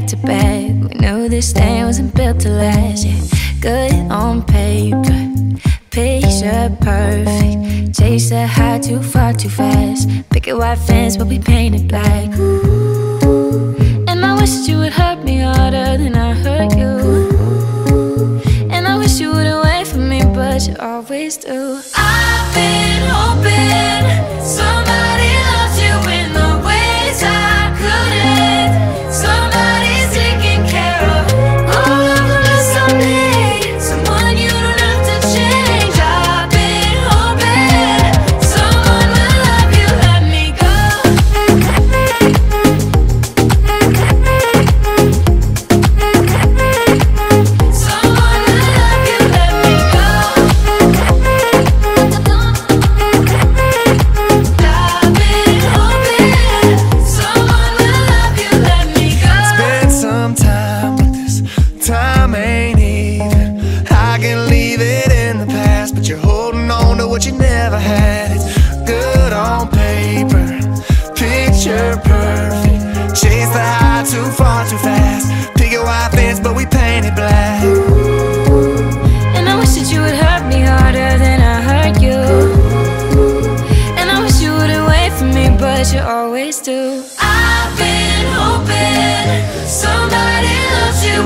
back to back. We knew this thing wasn't built to last. Yeah, good on paper, picture perfect. Chase the high too far too fast. Pick a white fence, but we painted black. Ooh. And I wish you would hurt me harder than I hurt you. And I wish you wouldn't wait for me, but you always do. I've been hoping. So past, but you're holding on to what you never had. It's good on paper, picture perfect. Chase the high too far too fast. Pick your white fence, but we paint it black. And I wish that you would hurt me harder than I hurt you. And I wish you would wait for me, but you always do. I've been hoping somebody loves you